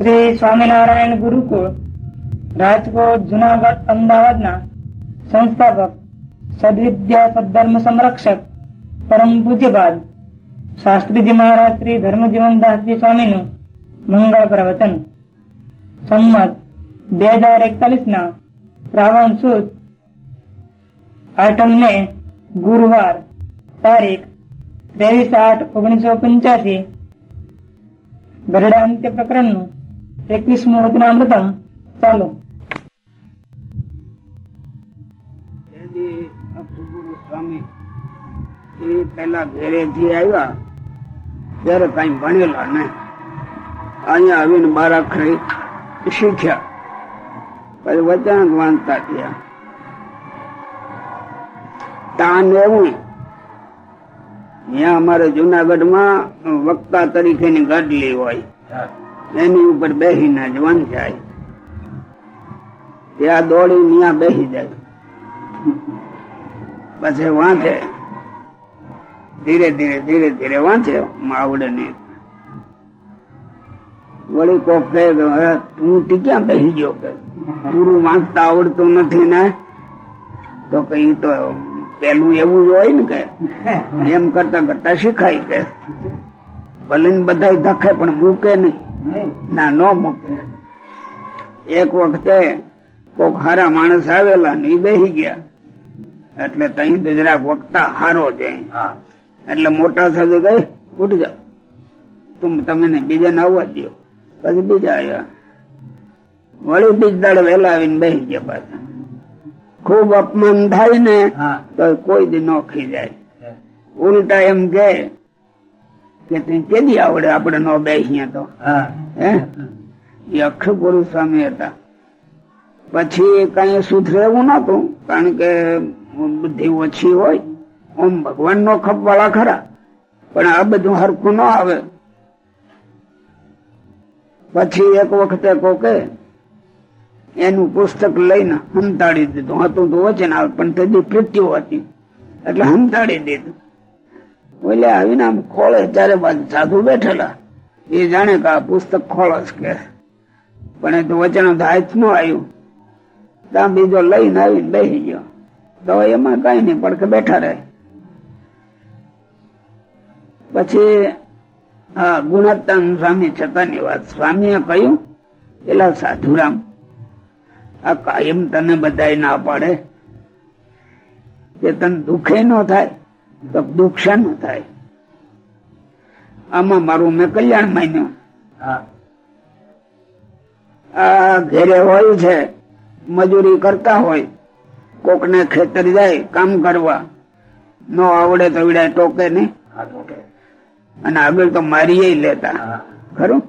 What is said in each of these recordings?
શ્રી સ્વામિનારાયણ ગુરુકુળ, રાજકોટ, જુનાગઢ, અમદાવાદના સંસ્થાપક, સદવિદ્યા સદધર્મ સંરક્ષક, પરમ પૂજ્યપાદ, શાસ્ત્રીજી મહારાજ શ્રી ધર્મજીવનદાસજી સ્વામીનું મંગળ પ્રવચન. સંમત બે હજાર એકતાલીસ ના શ્રાવણ સુદ આઠમ ને ગુરુવાર તારીખ ત્રેવીસ આઠ ઓગણીસો પંચ્યાસી. ગરડા અંત્ય પ્રકરણનું એકવીસમું વચનામૃતમ ચાલો. સ્વામી એ પેલા ઘેરે થી આવ્યા ત્યારે કઈ ભણેલા ને. અહીંયા આવીને બાર અખરી શીખ્યા. પછી વચન વાંચતા થયા. તાન એવું અહીંયા અમારે જુનાગઢમાં વક્તા તરીકેની ગાડલી હોય. એની ઉપર બેસીને જ વંચાય ત્યાં દોડી ત્યાં બેસી જાય. પછી વાંચે ધીરે ધીરે ધીરે ધીરે વાંચે આવડે નહીં વળી કોક કહે હવે તું તી ક્યાં બેસી ગયો કે? પૂરું વાંચતા આવડતું નથી ને. તો કઈ તો પેલું એવું હોય ને કે, એમ કરતા કરતા શીખાય કે. ભલે ને બધા ધખે પણ મૂકે નહીં. ના ન મૂકે. એક વખતે કોક હારા માણસ આવેલા ને બેહી ગયા. એટલે તહી જરાક વક્તા હારો છે એટલે મોટા સાધુ ગઈ ઉઠ જાઓ તું તમે ને બીજા ને આવવા દો પછી બીજા આવ્યા વળી બીજ દાડે વહેલા આવીને બેસી ગયા પાછા. ખૂબ અપમાન થાય ને તો કોઈ દી નોખી જાય ઉલટા એમ કે કે તે કેદી આવડે આપણે નો બેસીએ તો? હે. એ અક્ષર પુરુષ સ્વામી હતા. પછી કઈ સુધરે એવું નતું કારણ કે બુદ્ધિ ઓછી હોય. ઓમ ભગવાન નો ખપવાળા ખરા. પણ આ બધું હરખું ન આવે. પછી એક વખતે કોકે એનું પુસ્તક લઈને હંતાડી દીધું. હતું તો વચન આવે પણ તે મૃત્યુ હતી. એટલે હંતાડી દીધું. બોલે, આવીને આમ ખોળે ત્યારે સાધુ બેઠેલા. એ જાણે કે આ પુસ્તક ખોળસ કે. પણ એ તો વચન નો આવ્યું ત્યાં બીજો લઈને આવીને બેસી ગયો. તો એમાં કઈ નહીં પડકે બેઠા રહે. પછી હા ગુણવત્તા સ્વામી છતાંની વાત. સ્વામીએ કહ્યું પેલા સાધુરામ, આ કાયમ તને બધા ના પાડે. કે તને દુખે ન થાય. તો દુઃખ શાનું થાય? આમાં મારું મેં કલ્યાણ માન્યું. આ ઘેરે હોય છે મજૂરી કરતા હોય કોક ને ખેતર જાય કામ કરવા ન આવડે તો વિડા ટોકે નહીં અને આગળ તો મારી લેતા. ખરું?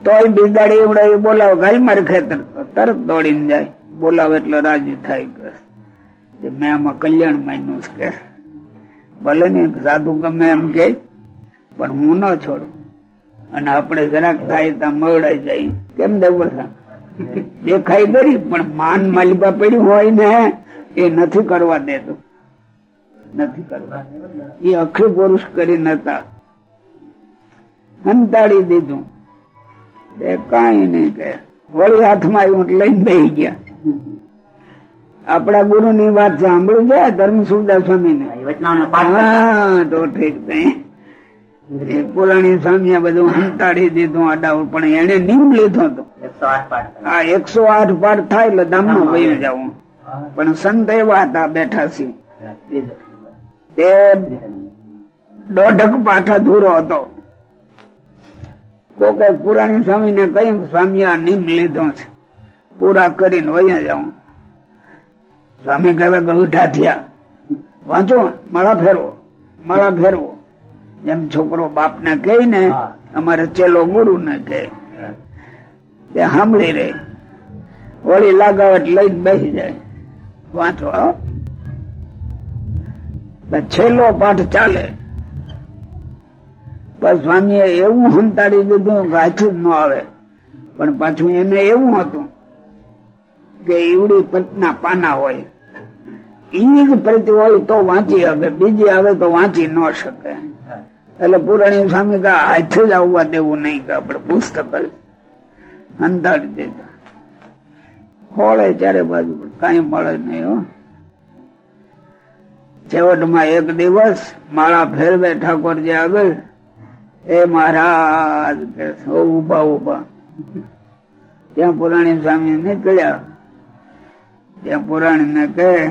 તોય બિદાડી એવડે બોલાવે ગાય મારે ખેતર. તરત દોડીને જાય. બોલાવે એટલે રાજી થાય મેં આમાં કલ્યાણ માન્યું કે ભલે ને સાધુ ગમે એમ કે, પણ હું ન છોડું. અને આપણે જરાક થાય ત્યાં મવડાઈ જાય. કેમ દેવું દેખાય કરી પણ માન માલિકા પડ્યું હોય ને, એ નથી કરવા દેતું. નથી કરવા. એ અખી પુરુષ કરી નતા. સંતાડી દીધું. એ કઈ નહીં કે વળી હાથમાં આવ્યું લઈને બેસી ગયા. આપણા ગુરુ ની વાત સાંભળું છે ધર્મ સુરદાસ સ્વામી ને તો ઠીક પુરાણી સ્વામી બધું હંતાડી દીધું અડાવું પણ એને નિમ લીધો હતો. હા એકસો આઠ પાઠ થાય એટલે ધામમાં વયું જવું પણ સંત એવા હતા બેઠા સિંહ તે દોઢક પાઠા ધૂરો હતો. કોકે પુરાણી સ્વામી ને કઈ સ્વામી આ નિમ લીધો છે. પૂરા કરીને વહી જાઉં. સ્વામી કહે ઉઠા થયા વાંચો માળા ફેરવો માળા ફેરવો જેમ છોકરો બાપ ને કહે ને અમારે ચેલો ગુરુ ને કહે. તે સાંભળી રે વળી લાગાવટ લઈને બેસી જાય. વાંચો છેલ્લો પાઠ ચાલે. પણ સ્વામીએ એવું સંતાડી દીધું કે હાથું જ ન આવે. પણ પાછું એને એવું હતું કે ઈવડી પટના પાના હોય. ઈ પ્રતિ હોય તો વાંચી હવે બીજી આવે તો વાંચી ન શકે. એટલે પુરાણી સ્વામી કા હાથ જ આવવા દેવું નહીં કે આપડે પુસ્તક અંધાડી દેતા ખોળે ચારે બાજુ કઈ મળે નહીં, હો. છેવટમાં એક દિવસ માળા ફેરવે ઠાકોરજી આગળ, એ મહારાજ ઊભા ઊભા ત્યાં પુરાણી સ્વામી નીકળ્યા. ત્યાં પુરાણ ને કહે,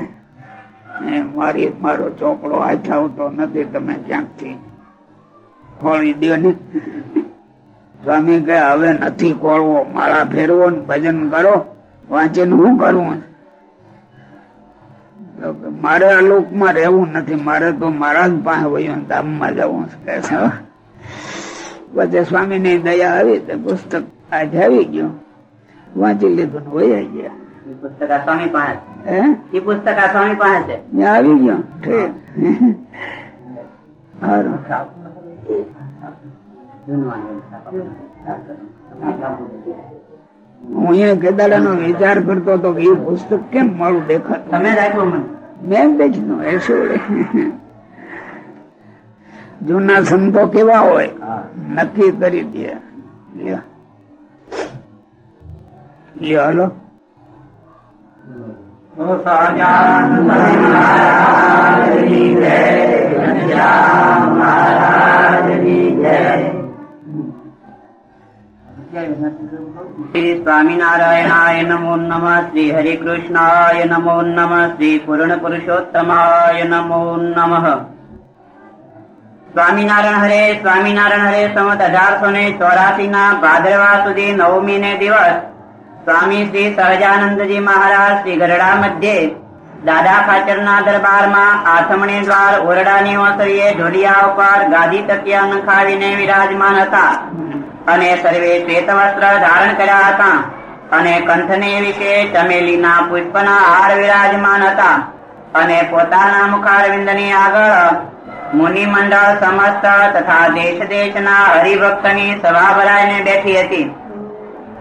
"એ મારી, મારો ચોપડો હાથ આવતો નથી, તમે ક્યાંકથી ખોળી દો ને? સ્વામી કે હવે નથી ખોળવો, માળા ફેરવો ને ભજન કરો, વાંચન શું કરવું મારે આ લોકમાં રહેવું નથી, મારે તો મારા જ પાસે વયું ધામમાં જવું કે હો. પછી સ્વામી ની દયા આવી પુસ્તક આજે આવી ગયું. વાંચી લીધું વયા ગયા. પુસ્તક આ સ્વામી પાસે એ પુસ્તક આ સ્વામી પાસે છે. આવી ગયો. હું કેદાડા નો વિચાર કરતો હતો કે એ પુસ્તક કેમ મારું દેખાત તમે આપ્યું મને. મેં બેચનો એસો જૂના સંતો કેવા હોય? નક્કી કરી દે. લ્યો. લ્યો હાલો. શ્રી સ્વામિનારાયણાય નમો નમ શ્રી હરિકૃષ્ણાય નમો નમ શ્રી પૂર્ણ પુરુષોત્તમાય નમો નમ સ્વામિનારાયણ હરે સ્વામિનારાયણ હરે સમત અઢારસો ને ચોરાસી ના ભાદરવા સુધી નવમી ને દિવસ સ્વામી શ્રી સહજાનંદજી મહારાજ શ્રી ગરડા મધ્યે દાદા ખાચરના દરબારમાં આથમણી દ્વાર ઓરડાની ઓસરીએ ઢોલિયા ઉપર ગાદી તકિયા નખાવીને વિરાજમાન હતા. અને સર્વે શ્વેત વસ્ત્ર ધારણ કર્યા હતા. અને કંઠને વિશે ચમેલીના પુષ્પના હાર વિરાજમાન હતા. અને પોતાના મુખારવિંદની આગળ મુનિ મંડળ સમસ્ત તથા દેશ દેશના હરિભક્તની સભા ભરાઈને બેઠી હતી.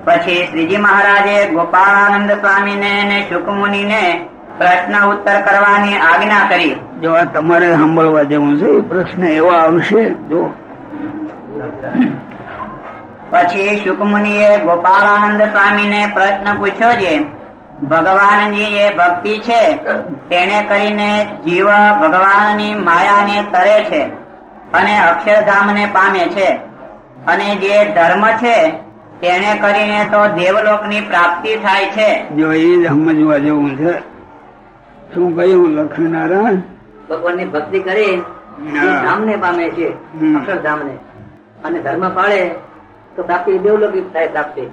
પછી શ્રીજી મહારાજે ગોપાળાનંદ સ્વામીને અને શુકમુનિને પ્રશ્ન ઉત્તર કરવાની આજ્ઞા કરી. જો આ તમારે સાંભળવા જેવું છે પ્રશ્ન એવા આવશે જો. પછી શુકમુનિએ ગોપાળાનંદ સ્વામીને પ્રશ્ન પૂછ્યો છે ભગવાનની એ ભક્તિ છે તેને કરીને જીવ ભગવાનની માયાને તરે છે અને અક્ષરધામને પામે છે. અને જે ધર્મ છે તેને કરીને તો દેવલોકની પ્રાપ્તિ થાય છે. જો એ જ સમજવા જેવું છે. શું કહ્યું લક્ષ્મીનારાયણ ભગવાનની ભક્તિ કરી. ધામને પામે છે અક્ષરધામ ને અને ધર્મ પાળે તો પ્રાપ્તિ દેવલોકી થાય પ્રાપ્તિ.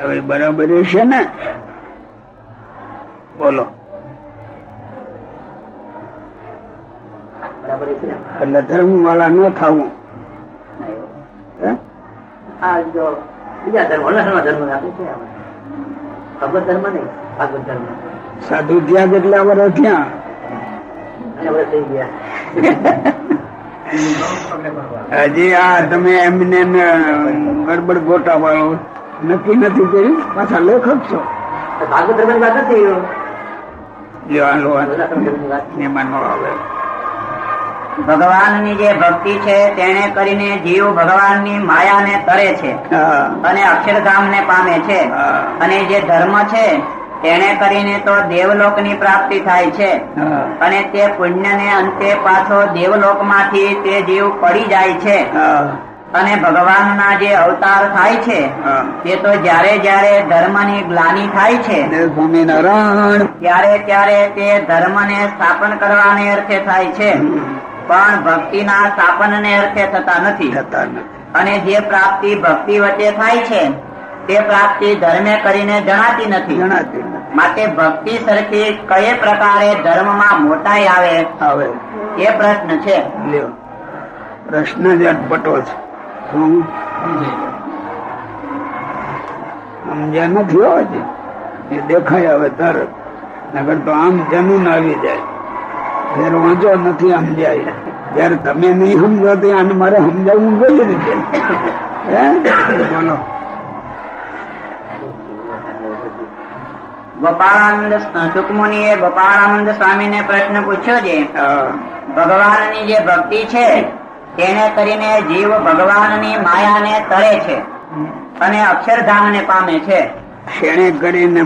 હવે બરાબર છે ને? બોલો. બરાબર એટલે ધર્મ વાળા ન થવું? આ જો બીજા ધર્મ અલગ ધર્મ આપે છે ભગવત ધર્મ નહીં ભાગવત ધર્મ. સાધુ ત્યાં જેટલા વર્ષ ત્યાં અને થઈ ગયા. હજી આ તમે એમને ગડબડ ગોટા વાળો નક્કી નથી કર્યું પાછા લેખક છો. ભાગવત ધર્મની વાત નથી ન આવે. ભગવાનની જે ભક્તિ છે તેને કરીને જીવ ભગવાનની માયાને તરે છે. અને અક્ષરધામને પામે છે. અને જે ધર્મ છે તેને કરીને તો દેવલોકની પ્રાપ્તિ થાય છે. અને તે પુણ્યને અંતે પાછો દેવલોકમાંથી તે જીવ પડી જાય છે. અને ભગવાનના જે અવતાર થાય છે તે તો જ્યારે જ્યારે ધર્મની ગ્લાની થાય છે ત્યારે ત્યારે તે ધર્મને સ્થાપન કરવાને અર્થે થાય છે. પણ ભક્તિના સ્થાપનને અર્થે થતા નથી. થતા નથી. અને જે પ્રાપ્તિ ભક્તિ વચ્ચે થાય છે તે પ્રાપ્તિ ધર્મે કરીને જણાતી નથી. જણાતી માટે ભક્તિ સરખી કયે પ્રકારે ધર્મમાં મોટાઈ આવે? આવે. એ પ્રશ્ન છે. લ્યો. પ્રશ્ન જ અટપટો છે. શું સમજ્યા નથી હોય એ દેખાય હવે તરત. નગર તો આમ જમીન આવી જાય. ફેર વાંચો નથી સમજાય જયારે તમે નહીં સમજો ત્યાં મારે સમજાવવું કઈ રીતે? બોલો. ગોપાળાનંદ સુકમુનિએ ગોપાળાનંદ સ્વામીને પ્રશ્ન પૂછ્યો છે. ભગવાનની જે ભક્તિ છે તેને કરીને જીવ ભગવાનની માયાને તરે છે અને અક્ષરધામને પામે છે. શેણે કરીને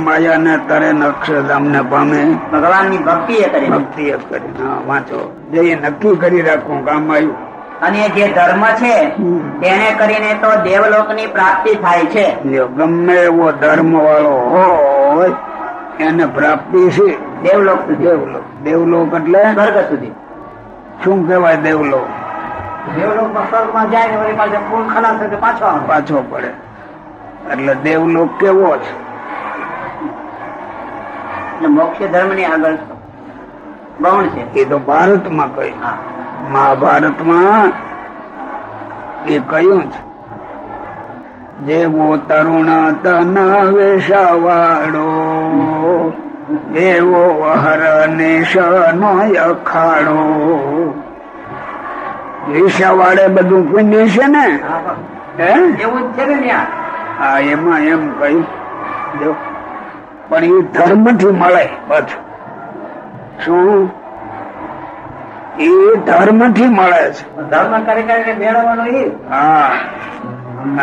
તરે ને અક્ષરધામ ને પામે. ભગવાનની ભક્તિ એ કરી ભક્તિ એ કરી. હા, વાંચો. જે નક્કી કરી રાખવું કામ આવ્યું અને જે ધર્મ છે તેને કરીને તો દેવલોકની પ્રાપ્તિ થાય છે. ગમે એવો ધર્મ વાળો હોય એને પ્રાપ્તિ છે. દેવલોક દેવલોક. દેવલોક એટલે? સ્વર્ગ સુધી. શું કેવાય દેવલોક? જાય ને પાછા પૂર્ણ ખલાસ થાય તો પાછો પાછો પડે. એટલે દેવલોક કેવો છે? મોક્ષ ધર્મની આગળ ગૌણ છે. એ તો ભારતમાં કહ્યું. મહાભારતમાં એ કહ્યું છે. જેવો તરુણ તન વેશાવાળો એવો હરનેશ નો અખાડો. વેશાવાળે બધું પુણ્ય છે ને? એવું જ છે ને ત્યાં. હા એમાં એમ કહ્યું જો પણ એ ધર્મથી મળે બધું શું? એ ધર્મથી મળે છે. ધર્મ કરી કરીને મેળવવાનો એ હા.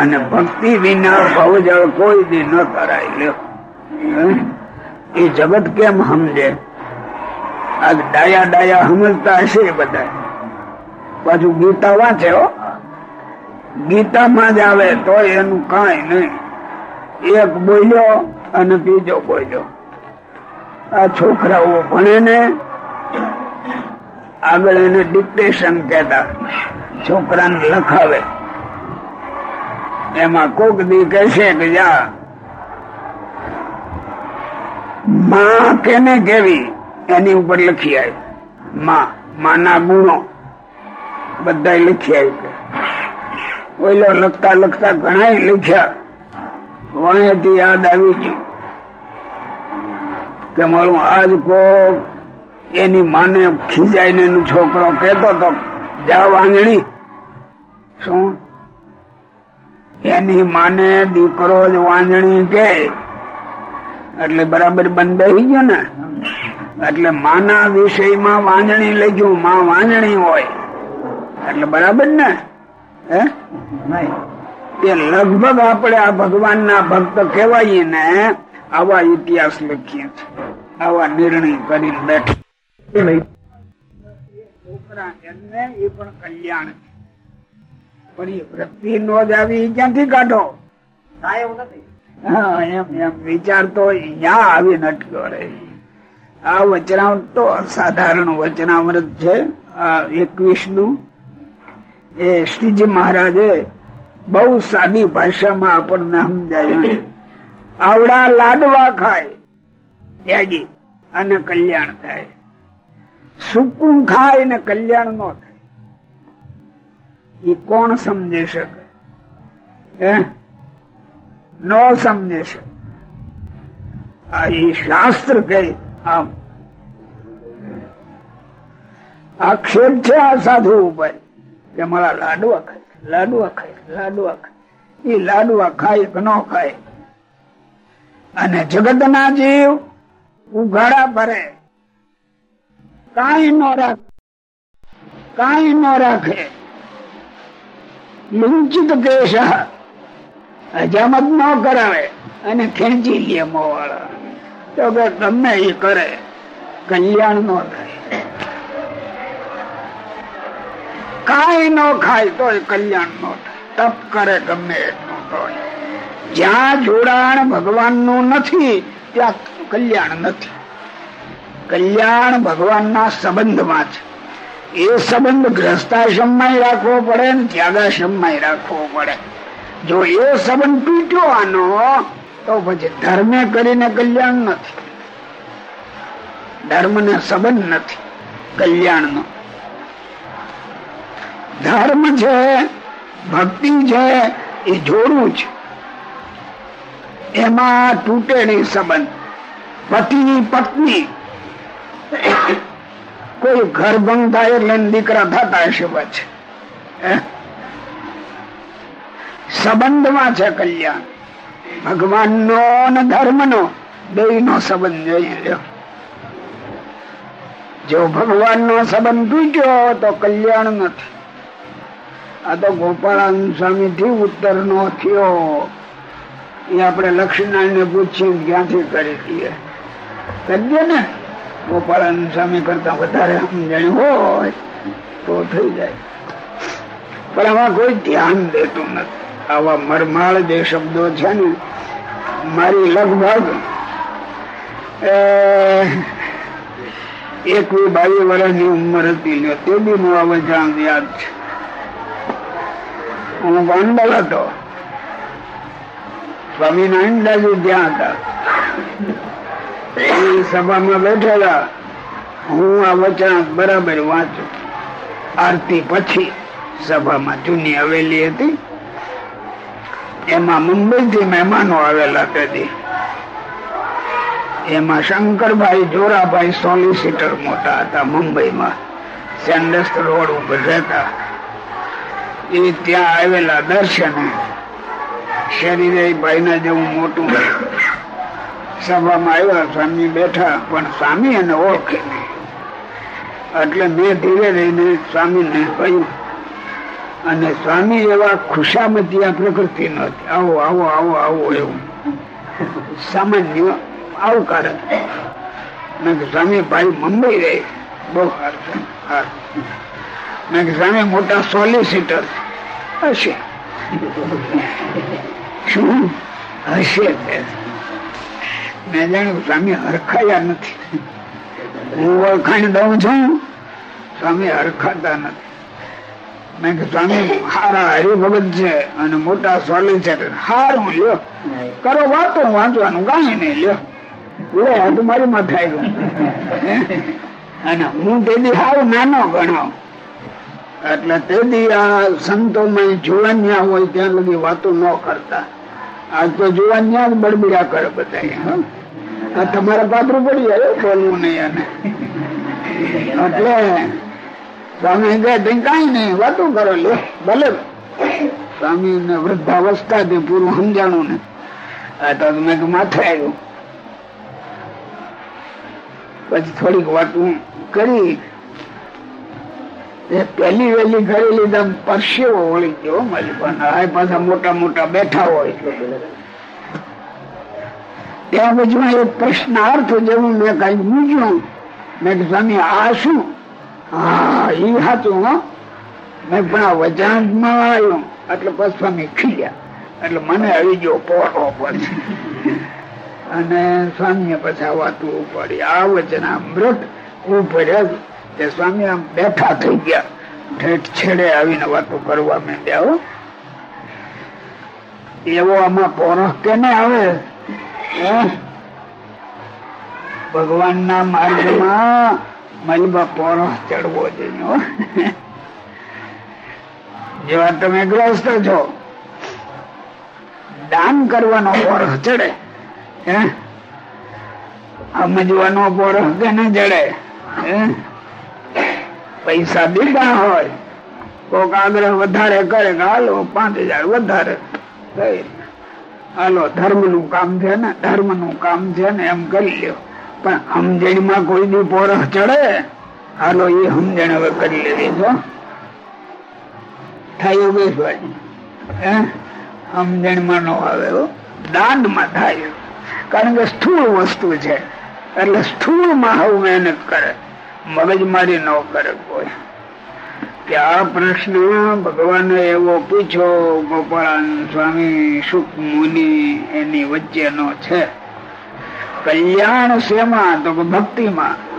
અને ભક્તિ વિના ભવજળ કોઈ દી ન કરાય લ્યો. એ જગત કેમ સમજે? આ ડાયા ડાયા સમજતા હશે બધા. પાછું ગીતા વાંચે હો. ગીતામાં જ આવે તો એનું કઈ નહીં. એક બોલ્યો અને બીજો બોલ્યો. આ છોકરાઓ ભણે ને આગળ એને ડિપ્રેશન કહેતા, છોકરાને લખાવે. એમાં કોક દી કહેશે કે, જા, માં કેને કેવી? એની ઉપર લખી આવી માં, માના ગુણો. બધા લખી આવી ઓઈલો લખતા લખતા ઘણા લખ્યા. વણેથી યાદ આવી ગયું કે મારું આજ કો એની માને ખીજાઈને એનો છોકરો કહેતો તો, જા વાંગણી. શું? એની માને દીકરો જ વાંજણી કે? એટલે બરાબર બંધ બેસી ગયો ને? એટલે માના વિષયમાં વાંજણી લખ્યું, માં વાંજણી હોય. એટલે બરાબર ને? હે? એ લગભગ આપણે આ ભગવાનના ભક્ત કહેવાય ને આવા ઇતિહાસ લખીએ છીએ. આવા નિર્ણય કરી બેઠા. છોકરા એમને એ પણ કલ્યાણ પણ એ વૃત્તિ નો જ આવી ક્યાંથી કાઢો? થાય એવું નથી. હા એમ એમ વિચાર તો અહીંયા આવીને અટક્યો રહે આ વચનામૃત તો સાધારણ વચનામૃત છે. આ એકવીસનું એ શ્રીજી મહારાજે બહુ સાદી ભાષામાં આપણને સમજાવ્યું આવડા લાડવા ખાય, ત્યાગી અને કલ્યાણ થાય. સુકું ખાય ને કલ્યાણ નો થાય. એ કોણ સમજી શકે હે? નો સમજે શકે આ એ શાસ્ત્ર કહે આમ. આક્ષેપ છે આ સાધુ ઉપર કે મારા લાડવા ખાય લાડવા ખાય લાડવા ખાય. એ લાડવા ખાય કે ન ખાય? અને જગત ના જીવ ઉઘાડા ભરે. કઈ ન રાખે, કઈ ન રાખે. લુંચિત કેશ હજામત ન કરાવે અને ખેંચી લે મોવાળા તો કે ગમે એ કરે, કલ્યાણ નો થાય. કાંઈ ન ખાય તો કલ્યાણ નો તપ કરે ગમે એટલું જ્યાં જોડાણ ભગવાનનું નથી, ત્યાં કલ્યાણ નથી. કલ્યાણ ભગવાનના સંબંધમાં છે. એ સંબંધ ગ્રસ્તાશ્રમમાં રાખવો પડે ને ત્યાગાશ્રમમાં રાખવો પડે. જો એ સંબંધ તૂટ્યો આનો, તો પછી ધર્મે કરીને કલ્યાણ નથી. ધર્મ ને સંબંધ નથી. કલ્યાણ નો ધર્મ છે, ભક્તિ છે, એ જોડું છે એમાં તૂટે નહીં સંબંધ. પતિ, પત્ની, કોઈ ઘર ભંગ થાય એટલે દીકરા થતા હશે પછી. સંબંધમાં છે કલ્યાણ. ભગવાન નો અને ધર્મ નો બે નો સંબંધ જોઈએ લ્યો. જો ભગવાન નો સંબંધ તૂટ્યો તો કલ્યાણ નથી. આ તો ગોપાળાનંદ સ્વામી થી ઉત્તર નો થયો. એ આપણે લક્ષ્મીનારાયણ ને પૂછીએ, ક્યાંથી કરી દઈએ કરીએ ને. ગોપાળાનંદ સ્વામી કરતા વધારે સમજણ હોય તો થઈ જાય. પણ આમાં કોઈ ધ્યાન દેતું નથી. આવા મરમાળ જે શબ્દો છે ને, મારી લગભગ એકવી બાવીસ વર્ષની ઉંમર હતી તે બી નું આ વચાણ યાદ છે. હું ગોંડલ હતો. સ્વામિનારાયણ દાદુ ત્યાં હતા. એ સભામાં બેઠેલા. હું આ વચન બરાબર વાંચું. આરતી પછી સભામાં જૂની હવેલી હતી. એમાં મુંબઈ થી મહેમાનો આવેલા તેથી. એમાં શંકરભાઈ જોરાભાઈ સોલિસિટર મોટા હતા મુંબઈમાં. સેન્ડસ રોડ ઉપર રહેતા. એ ત્યાં આવેલા દર્શને શરીરે ભાઈ ના જેવું મોટું સભામાં આવ્યા, સ્વામી બેઠા, પણ સ્વામી એને ઓળખે એટલે મેં ધીરે રહીને સ્વામીને કહ્યું, અને સ્વામી એવા ખુશામતી પ્રકૃતિ નથી આવો આવો આવો આવો, એવું. સામાન્ય આવકાર. સ્વામી, ભાઈ મુંબઈ રહે. બહુ સારું. મેં સ્વામી મોટા સોલિસિટર હશે. શું? હશે મેં જાણ્યું, સ્વામી હરખાયા નથી. હું ઓળખાણ દઉં છું. સ્વામી હરખાતા નથી. મેં કે સ્વામી, હારા હરિભગત છે અને મોટા સોલિસિટર હારું, લ્યો. કરો વાતો, વાંચવાનું કાંઈ નહીં, લ્યો. લે મારી માથે આવ્યું. અને હું તેથી હાવ નાનો ગણાવ. એટલે તેથી આ સંતો માં જુવાન્યા હોય ત્યાં લગી વાતો ન કરતા. આજ તો જુવાન્યા જ બળબિડા કરે બધા આ તમારા પાત્રું પડી જાય બોલવું નહીં અને એટલે સ્વામી કહે કઈ નહીં, વાતો કરો, લે, ભલે. સ્વામી ને વૃદ્ધાવસ્થા થી પૂરું સમજાણું ને. આ તો મેં માથે આવ્યું. પછી થોડીક વાતું કરી પેલી વેલી કરી લીધા પરસેવો વળી ગયો મારી પણ પાછા મોટા મોટા બેઠા હોય. ત્યાં પછી એક પ્રશ્નાર્થ જેવું મેં કઈ મૂક્યું. મેં સ્વામી, આ શું? હા એ હતું મેં પણ આ વજાંતમાં આવ્યું. એટલે પછી સ્વામી ખીલ્યા. એટલે મને આવી ગયો પોરો પડશે અને સ્વામી પછી આ વાતું ઉપાડી. આ વચન અમૃત ઉપર તે સ્વામી આમ બેઠા થઈ ગયા. ઠેઠ છેડે આવીને વાતો કરવા માંડ્યા એવો આમાં પોરખ કેને આવે ભગવાન ના માર્ગમાં મલબા પોરખ ચડવો જોઈએ જેવા તમે ગ્રસ્ત છો, દાન કરવાનો પોરખ ચડે સમજવાનો પોરખ કે ચડે ચડે પૈસા દીધા હોય, કોક આગ્રહ વધારે કરે કે હાલો, પાંચ હજાર વધારે. હાલો ધર્મનું કામ છે ને ધર્મનું કામ છે ને, એમ કરી લ્યો. પણ સમજણમાં કોઈ ની પોરખ ચડે? હાલો એ સમજણ હવે કરી લેવી છો થાય યોગેશભાઈ સમજણમાં નો આવે દાંડમાં થાય. કારણ કે સ્થૂળ વસ્તુ છે. એટલે સ્થૂળમાં હવે મહેનત કરે. મગજમારી ન કરે કોઈ. કે આ પ્રશ્ન ભગવાને એવો પૂછ્યો ગોપાલ સ્વામી, સુખ મુનિ એની વચ્ચેનો છે? કલ્યાણ શેમાં? તો ભક્તિમાં.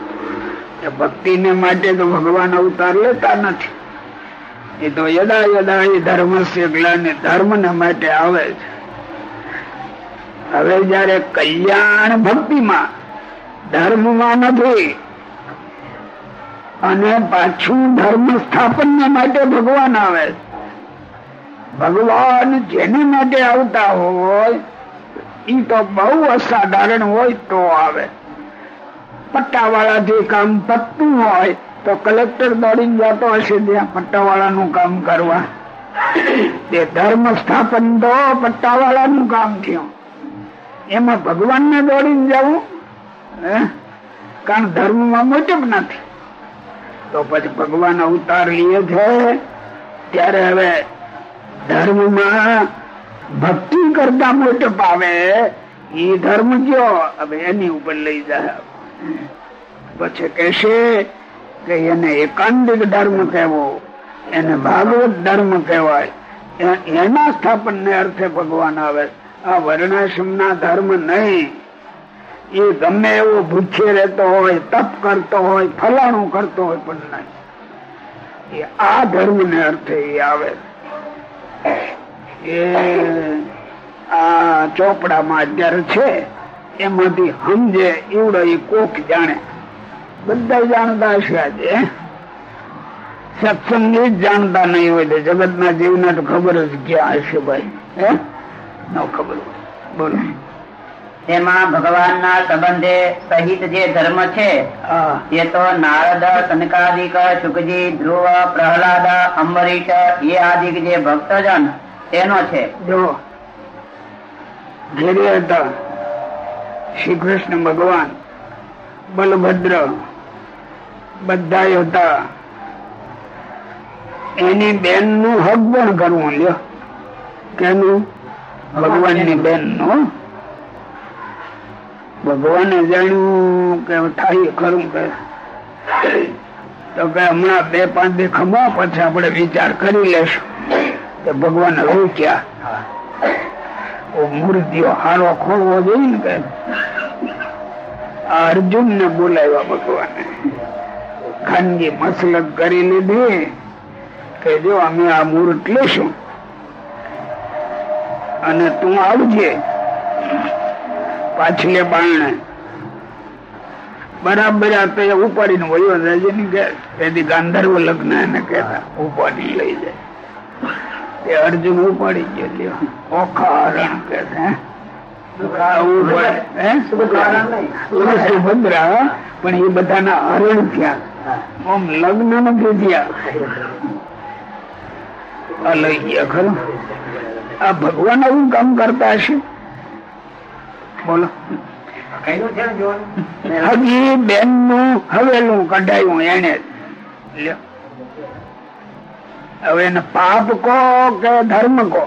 ભક્તિ ને માટે તો ભગવાન અવતાર લેતા નથી. એ તો યદા યદા એ ધર્મ શેગલાને ધર્મ ને માટે આવે છે. હવે જયારે કલ્યાણ ભક્તિમાં, ધર્મમાં નથી અને પાછું ધર્મ સ્થાપન માટે ભગવાન આવે ભગવાન જેની માટે આવતા હોય, ઈ તો બહુ અસાધારણ હોય તો આવે. પટ્ટાવાળાથી કામ પતતું હોય, તો કલેક્ટર દોડીને જતો હશે ત્યાં પટ્ટાવાળાનું કામ કરવા. તે ધર્મ સ્થાપન તો પટ્ટાવાળાનું કામ થયું. એમાં ભગવાન ને દોડીને જવું કારણ ધર્મમાં મુજબ નથી. તો પછી ભગવાન અવતાર લીએ છે, ત્યારે હવે ધર્મમાં ભક્તિ કરતા મોટ પાવે એ ધર્મ કયો હવે એની ઉપર લઈ જાય પછી કહેશે કે એને એકાંતિક ધર્મ કહેવો, એને ભાગવત ધર્મ કહેવાય. એના સ્થાપન ને અર્થે ભગવાન આવે. આ વર્ણાશ્રમ ના ધર્મ નહીં. એ ગમે એવો ભૂખે રહેતો હોય, તપ કરતો હોય, ફલાણું કરતો હોય, પણ નહીં. એ આ ધર્મ ને અર્થે એ આવે. એ આ ચોપડામાં અત્યારે છે, એમાંથી સમજે એવડો એ કોક જાણે. બધા જાણતા હશે આજે સત્સંગ જ જાણતા નહીં હોય તો જગત ના જીવને તો ખબર જ ક્યાં હશે ભાઈ, હે? ન ખબર હોય. બોલો. તેમાં ભગવાનના સંબંધે સહિત જે ધર્મ છે એ તો નારદ સનકાદિક સુખજી ધ્રુવ પ્રહલાદ અંબરીશ એ આદિક જે ભક્તજન તેનો છે. જો ઘેરે હતા શ્રી કૃષ્ણ ભગવાન બલભદ્ર બધા હતા એની બેનનું હક પણ કરવું લ્યો. કેનું? ભગવાનની બેનનું ભગવાને જાણ્યું કે થાય ખરું કે. તો કે હમણાં બે, પાંચ દી ખમો પછી આપણે વિચાર કરી લેશું. કે ભગવાન રોક્યા. મૂર્તિઓ, હારો ખોલવો જોઈએ ને કે? અર્જુન ને બોલાવ્યા ભગવાને. ખાનગી મસલક કરી લીધી કે જો અમે આ મૂર્ત લેશું. અને તું આવજે. પાછલે બારણે. બરાબર આપે તો ઉપાડીને વયો જાય ને કે તેથી ગાંધર્વ લગ્ન એને કહેતા ઉપાડી લઈ જાય. એ અર્જુન ઉપાડી ગયો ઓખા હરણ કે. સુભદ્રા પણ એ બધાના હરણ થયા. આમ લગ્ન નથી થયા લઈ ગયા ખરું. આ ભગવાન આવું કામ કરતા હશે? બોલો. હજી બેનનું હવેલું કઢાયું એને. હવે એને પાપ કો કે ધર્મ કો?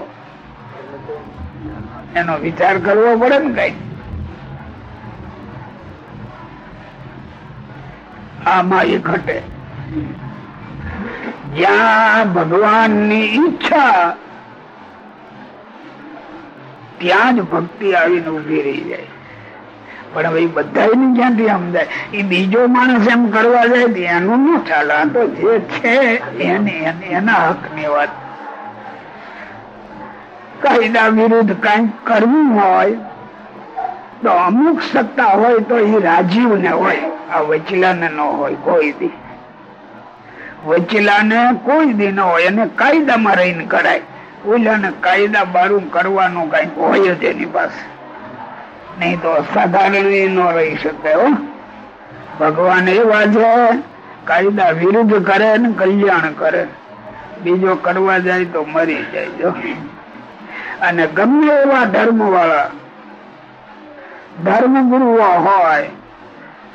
એનો વિચાર કરવો પડે ને કઈ. આમાં એ ઘટે જ્યાં ભગવાનની ઈચ્છા ત્યાં જ ભક્તિ આવીને ઊભી રહી જાય. પણ હવે બધા ક્યાંથી સમજાય એ બીજો માણસ એમ કરવા જાય એનું ન ચાલે આ તો જે છે, એની હકની વાત. કાયદા વિરુદ્ધ કઈ કરવું હોય, તો અમુક સત્તા હોય તો એ રાજીવ ને હોય. આ વચલા ને ન હોય કોઈ દી. વચલા ને કોઈ દી ન હોય. એને કાયદામાં રહીને કરાય. ઓલાને કાયદા બારું કરવાનું કઈ હોય જ એની પાસે. નહીં તો સાધારણ ન રહી શકે હો. ભગવાન એવા છે, કાયદા વિરુદ્ધ કરે ને કલ્યાણ કરે. બીજો કરવા જાય તો મરી જાય જો. અને ગમે એવા ધર્મ વાળા ધર્મ ગુરુઓ હોય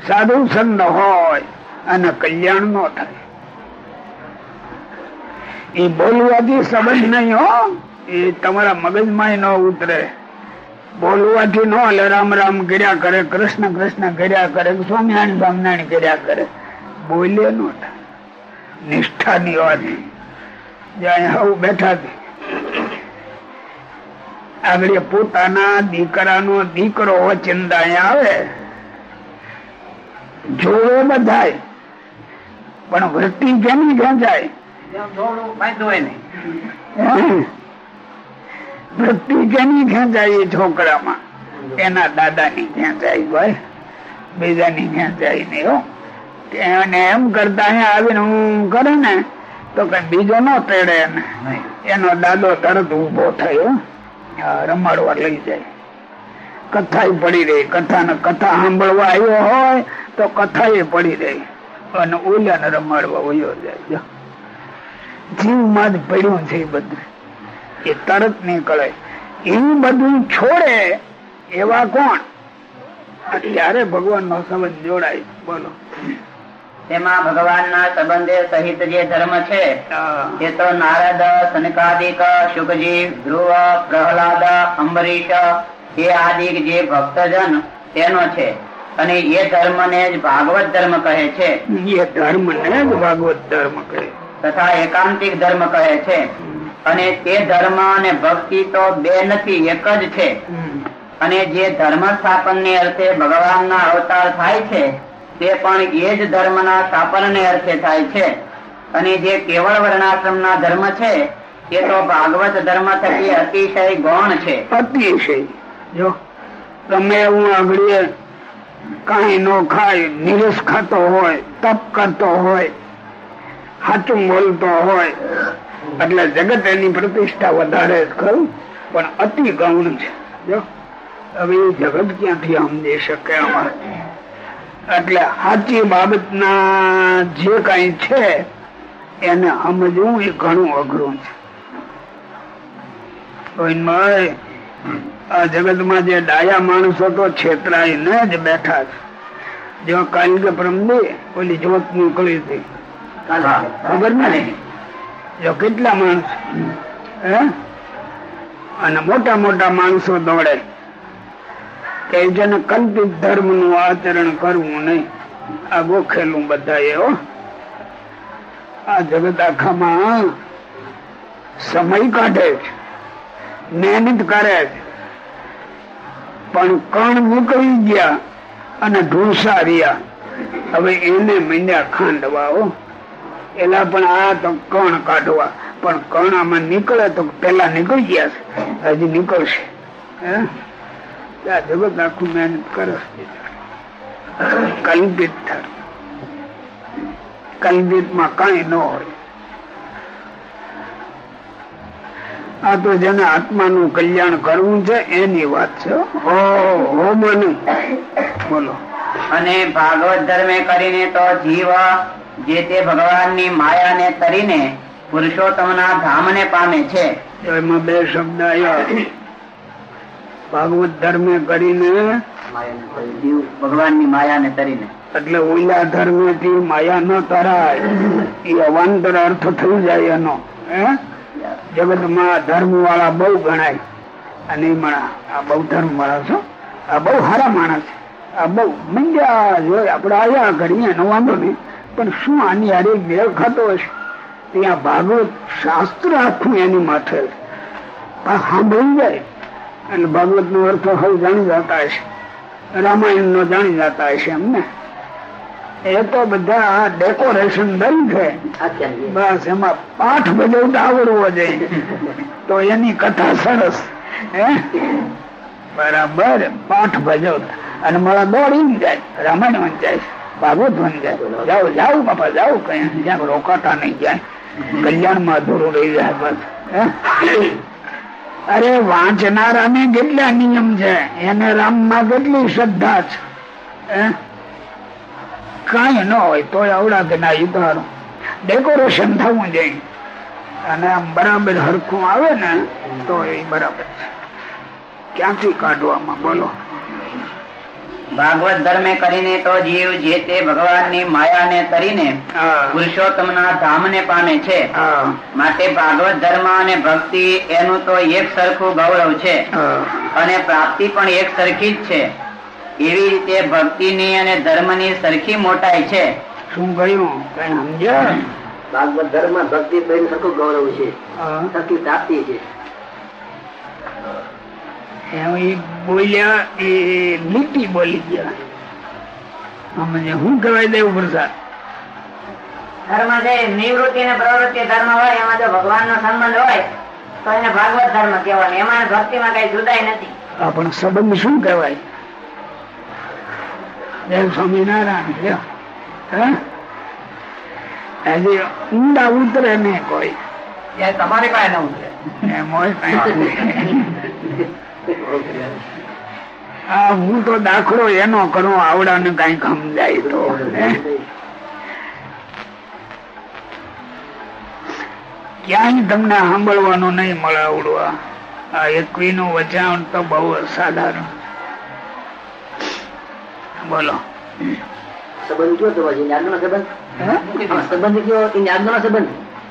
સાધુ સંત હોય, અને કલ્યાણ નો થાય. એ બોલવાથી સંબંધ નહીં હો. એ તમારા મગજમાં ન ઉતરે. બોલવાથી ન એટલે રામ રામ કર્યા કરે, કૃષ્ણ કૃષ્ણ કર્યા કરે, સ્વામિનારાયણ સ્વામિનારાયણ કર્યા કરે. બોલે નો નિષ્ઠાની વાત. જ્યાં હવ બેઠા આગળ પોતાના દીકરાનો દીકરો ચિંતા આવે. જોવે બધાય. પણ વૃત્તિ કેની ખેંચાય? વૃત્તિ કેની ખેંચાય છોકરામાં એના દાદાની ખેંચાય ભાઈ. બીજાની ખેંચાય નહીં હો. એને એમ કરતા અહીંયા આવીને હું કરે ને તો કઈ બીજો ન તેડે એને. એનો દાદો તરત ઊભો થયો રમાડવા લઈ જાય. કથા પડી રહી. કથા ને કથા સાંભળવા આવ્યો હોય તો કથા પડી રહી. અને ઓલાને રમાડવા વયો જાય. જીવમાં જ પડ્યું છે એ બધું. એ તરત નીકળે. એવું બધું છોડે એવા કોણ? ત્યારે ભગવાન નો સંબંધ જોડાય. બોલો. તેમાં ભગવાનના સંબંધે સહિત જે ધર્મ છે. તે તો નારદ સનકાદિક શુકજી ધ્રુવ પ્રહલાદ અંબરીશ એ આદિક જે ભક્તજન તેનો છે. અને એ ધર્મને જ ભાગવત ધર્મ કહે છે. એ ધર્મ ને જ ભાગવત ધર્મ કહે તથા એકાંતિક ધર્મ કહે છે. અને તે ધર્મ અને ભક્તિ તો બે નથી, એક જ છે. અને જે ધર્મ સ્થાપન ને અર્થે ભગવાનના અવતાર થાય છે, તે પણ એ જ ધર્મના સ્થાપન ને અર્થે થાય છે. અને જે કેવળ વર્ણાશ્રમના ધર્મ છે, એ તો ભાગવત ધર્મ થકી અતિશય ગૌણ છે. અતિશય. જો તમે હું આગળ કઈ નો ખાય, નિરસ ખાતો હોય, તપ કરતો હોય સાચું બોલતો હોય. એટલે જગત એની પ્રતિષ્ઠા વધારે ખરું. પણ અતિ ગૌણ છે. હવે એ જગત ક્યાંથી સમજી શકે અમારે એટલે સાચી બાબતના જે કઈ છે, એને સમજવું એ ઘણું અઘરું છે. આ જગતમાં જે ડાયા માણસો તો છેતરાય ને જ બેઠા છે. જેવા કે પ્રમદે ઓલી જોત નીકળી હતી. ખબર ને? જો કેટલા માણસ? અને મોટા મોટા માણસો દોડે. કે જેને કલ્પિત ધર્મનું આચરણ કરવું નહીં. આ ગોખેલું બધા હો. આ જગત આખામાં સમય કાઢે છે. મહેનત કરે છે. પણ કણ નીકળી ગયા અને ઢોસા રહ્યા હવે એને મીંડ્યા ખાંડવા હો. એલા પણ આ તો કણ કાઢવા. પણ કણ આમાં નીકળે તો પેલા નીકળી ગયા છે. હજી નીકળશે. જગત આખું મહેનત કરે કલ્પિત થાય. કલ્પિતમાં કઈ ન હોય. આ તો જેને આત્માનું કલ્યાણ કરવું છે, એની વાત છે. હો બોલો. અને ભાગવત ધર્મે કરીને તો જીવ જે તે ભગવાનની માયાને તરીને પુરુષોત્તમના ધામને પામે છે. એમાં બે શબ્દ આવ્યા ભાગવત ધર્મે કરીને ભગવાનની માયાને તરીને. એટલે ઓલા ધર્મથી માયા ન તરાય એ અવાંતર અર્થ થઈ જાય એનો. હે? જગતમાં ધર્મ વાળા બહુ ગણાય. અને આ બહુ ધર્મ વાળા છો. આ બહુ સારા માણસ આ બહુ મંજા જોઈ આપડે આયા ઘડીએ એનો વાંધો નહીં. પણ શું આની હારે મેળ ખાતો ત્યાં ભાગવત શાસ્ત્ર આખું એની માથે સાંભળી જાય અને ભાગવત નો અર્થ હવે જાણી જતા હશે. રામાયણ નો જાણી જતા હશે એમને એ તો બધા ડેકોરેશન દઈ છે. બસ એમાં પાઠ બજાવતા આવડવો જોઈએ. તો એની કથા સરસ, હે? બરાબર, પાઠ ભજવતા. અને મારા દોડી જાય, રામાયણ વન જાય બની જાય. જાઓ જાઓ બાપા, જાઓ કઈ. જ્યાં રોકાતા નહીં જાય. કલ્યાણમાં અધૂરું રહી જાય બસ. અરે વાંચનારા ને કેટલા નિયમ છે? એને રામમાં કેટલી શ્રદ્ધા છે? કઈ ન હોય તો આવડા કે ના યુદ્ધારું. ડેકોરેશન થવું જોઈએ. અને આમ બરાબર હરખું આવે ને તો એ બરાબર છે. ક્યાંથી કાઢવામાં બોલો? ભાગવત ધર્મે કરીને તો જીવ જે તે ભગવાનની માયાને તરીને પુરુષોત્તમના ધામને પામે છે. માટે ભાગવત ધર્મ અને ભક્તિ એનું તો એક સરખું ગૌરવ છે. અને પ્રાપ્તિ પણ એક સરખી જ છે. એવી રીતે ભક્તિની અને ધર્મની સરખી મોટાઈ છે. શું કહ્યું? કઈ સમજ્યા? ભાગવત ધર્મ ભક્તિ બેન સરખું ગૌરવ છે. સરખી પ્રાપ્તિ છે. એમ ઈ બોલ્યા એ લીટી બોલી ગયા. સમજે શું કહેવાય દેવ પ્રસાદ ધર્મ જે નિવૃત્તિ પ્રવૃત્તિ ધર્મ હોય એમાં જો ભગવાન નો સંબંધ હોય તો એને ભાગવત ધર્મ કહેવાનું. એમાં ભક્તિમાં કઈ જુદાઈ નથી. આ પણ સંબંધ શું કહેવાય? દેવ સ્વામિનારાયણ? હજી ઊંડા ઉતરે ને કોઈ. તમારે કઈ ન ઉતરે. મોય. આ હું તો દાખલો એનો કરું આવડા ને કઈ સમજાય તો ક્યાંય તમને સાંભળવાનું નહીં મળે આવડવા. આ. એકવી નું વચાણ તો બહુ સાધારણ. બોલો. સંબંધ કયો તો પછી સંબંધ? સંબંધ કયો? સંબંધ?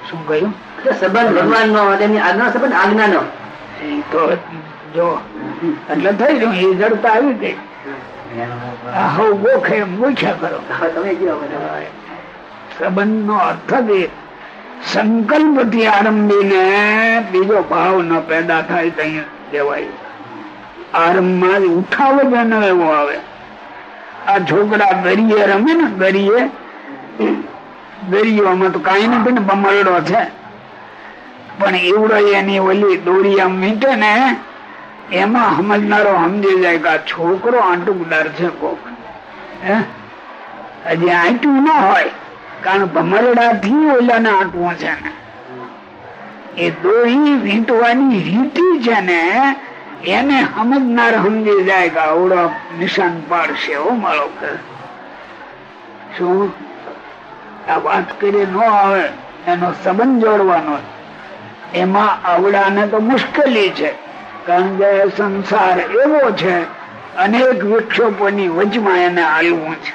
શું કહ્યું? સંબંધ ભગવાન નો એની આજ્ઞાનો સંબંધ આજ્ઞા નો તો જો એટલે થઈ ગયું એ જડતા આવી ગઈ. આ ગોખે પૂછ્યા કરો. સંબંધ નો અર્થ જ સંકલ્પથી આરંભીને બીજો ભાવ ન પેદા થાય ત્યાં કહેવાય. આરંભમાં ઉઠાવ જ ન એવો આવે. આ છોકરા ગરીએ રમે ને ગરીએ. ગરીઓમાં તો કઈ નથી ને બમરડો છે. પણ એવડો એની ઓલી દોરી આમ મીટે ને એમાં સમજનારો સમજી જાય કે આ છોકરો આંટુકદાર છે કોક હજી આંટું ન હોય, કારણ ભમરડા થી ઓલાને આંટવું છે ને. એ દોહી વીંટવાની રીતિ છે ને, એને સમજનાર સમજી જાય કે આવડો નિશાન પાડશે એવો મારો શું? આ વાત કરી ન આવે, એનો સંબંધ જોડવાનો. એમાં આવડાને તો મુશ્કેલી છે. કારણ કે સંસાર એવો છે અનેક વિક્ષોપોની વચમાં એને હાલવું છે.